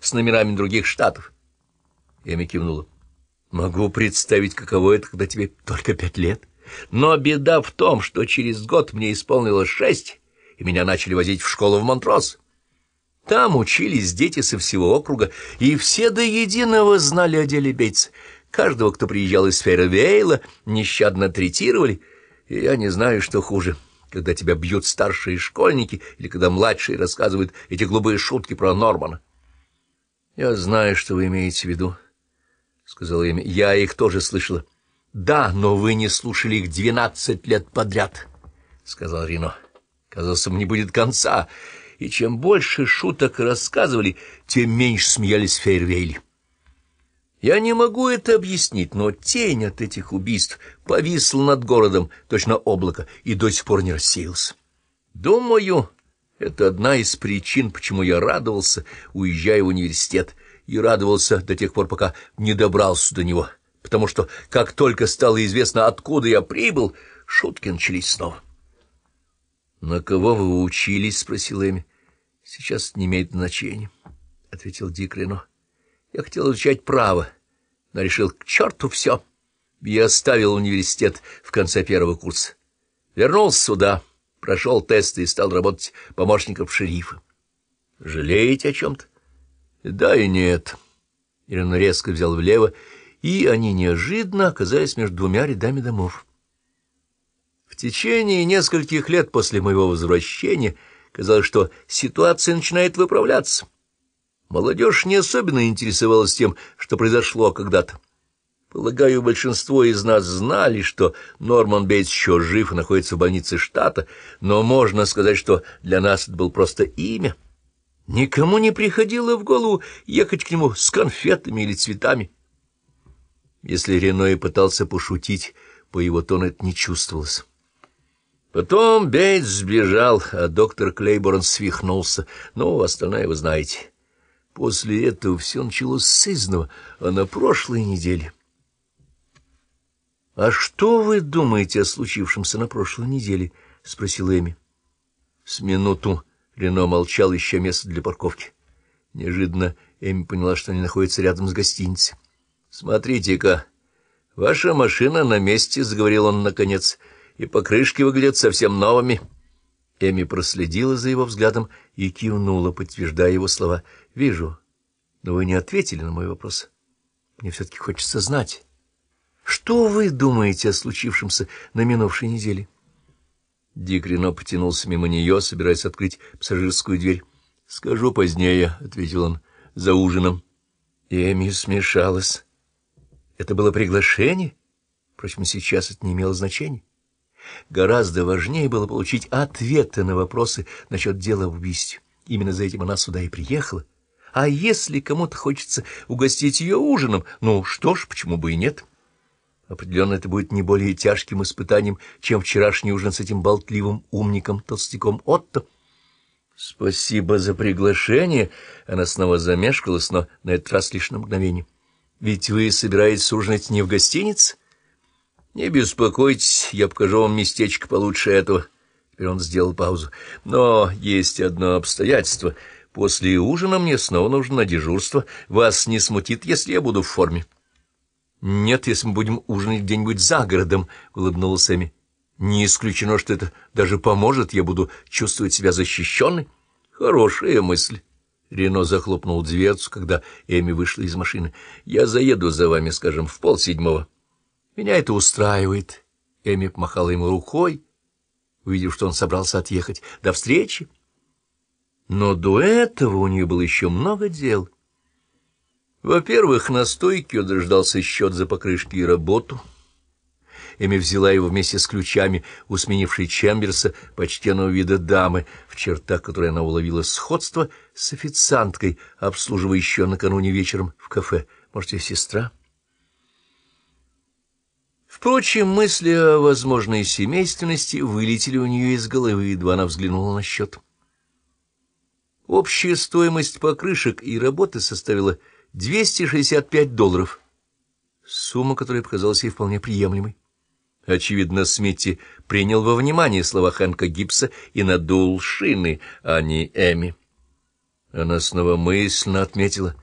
с номерами других штатов. Эми кивнула. Могу представить, каково это, когда тебе только пять лет. Но беда в том, что через год мне исполнилось шесть, и меня начали возить в школу в Монтрос. Там учились дети со всего округа, и все до единого знали о деле Бейтса. Каждого, кто приезжал из Ферровейла, нещадно третировали, и я не знаю, что хуже, когда тебя бьют старшие школьники или когда младшие рассказывают эти глупые шутки про Нормана. — Я знаю, что вы имеете в виду, — сказала Эми. — Я их тоже слышала. — Да, но вы не слушали их двенадцать лет подряд, — сказал Рино. — Казалось, не будет конца, и чем больше шуток рассказывали, тем меньше смеялись в Фейервейле. Я не могу это объяснить, но тень от этих убийств повисла над городом, точно облако, и до сих пор не рассеялся. Думаю, это одна из причин, почему я радовался, уезжая в университет, и радовался до тех пор, пока не добрался до него, потому что, как только стало известно, откуда я прибыл, шутки начались снова. — На кого вы учились? — спросил Эми. — Сейчас не имеет значения, — ответил Дик Рено. Я хотел изучать право, но решил к черту все. Я оставил университет в конце первого курса. Вернулся сюда, прошел тесты и стал работать помощником шерифа. Жалеете о чем-то? Да и нет. Ирина резко взял влево, и они неожиданно оказались между двумя рядами домов. В течение нескольких лет после моего возвращения казалось, что ситуация начинает выправляться. Молодежь не особенно интересовалась тем, что произошло когда-то. Полагаю, большинство из нас знали, что Норман Бейтс еще жив и находится в больнице штата, но можно сказать, что для нас это было просто имя. Никому не приходило в голову ехать к нему с конфетами или цветами. Если Рено и пытался пошутить, по его тону это не чувствовалось. Потом Бейтс сбежал, а доктор Клейборн свихнулся. Ну, остальное вы знаете. После этого все началось с изного, а на прошлой неделе... — А что вы думаете о случившемся на прошлой неделе? — спросил Эми. С минуту Рено молчал, ища место для парковки. Неожиданно Эми поняла, что они находятся рядом с гостиницей. — Смотрите-ка, ваша машина на месте, — заговорил он наконец, — и покрышки выглядят совсем новыми. — Эми проследила за его взглядом и кивнула, подтверждая его слова. — Вижу, но вы не ответили на мой вопрос. Мне все-таки хочется знать. Что вы думаете о случившемся на минувшей неделе? Дик Рено потянулся мимо нее, собираясь открыть пассажирскую дверь. — Скажу позднее, — ответил он, — за ужином. Эми смешалась. Это было приглашение? Впрочем, сейчас это не имело значения. Гораздо важнее было получить ответы на вопросы насчет дела в убийстве. Именно за этим она сюда и приехала. А если кому-то хочется угостить ее ужином, ну что ж, почему бы и нет? Определенно это будет не более тяжким испытанием, чем вчерашний ужин с этим болтливым умником-толстяком Отто. Спасибо за приглашение. Она снова замешкалась, но на этот раз лишь на мгновение. Ведь вы собираетесь ужинать не в гостинице? — Не беспокойтесь, я покажу вам местечко получше этого. Теперь он сделал паузу. — Но есть одно обстоятельство. После ужина мне снова нужно на дежурство. Вас не смутит, если я буду в форме? — Нет, если мы будем ужинать где-нибудь за городом, — улыбнулась Эми. — Не исключено, что это даже поможет, я буду чувствовать себя защищенной. — Хорошая мысль. Рено захлопнул дверцу, когда Эми вышла из машины. — Я заеду за вами, скажем, в полседьмого. — меня это устраивает. Эми помахала ему рукой, увидев, что он собрался отъехать. До встречи. Но до этого у нее было еще много дел. Во-первых, на стойке ее дождался счет за покрышки и работу. Эми взяла его вместе с ключами у сменившей Чемберса почтенного вида дамы, в чертах которой она уловила сходство с официанткой, обслуживающей накануне вечером в кафе. Может, ее сестра? — Впрочем, мысли о возможной семейственности вылетели у нее из головы, едва она взглянула на счет. Общая стоимость покрышек и работы составила 265 долларов, сумма, которая показалась ей вполне приемлемой. Очевидно, Смитти принял во внимание слова Хэнка Гибса и надул шины, а не Эми. Она снова мысленно отметила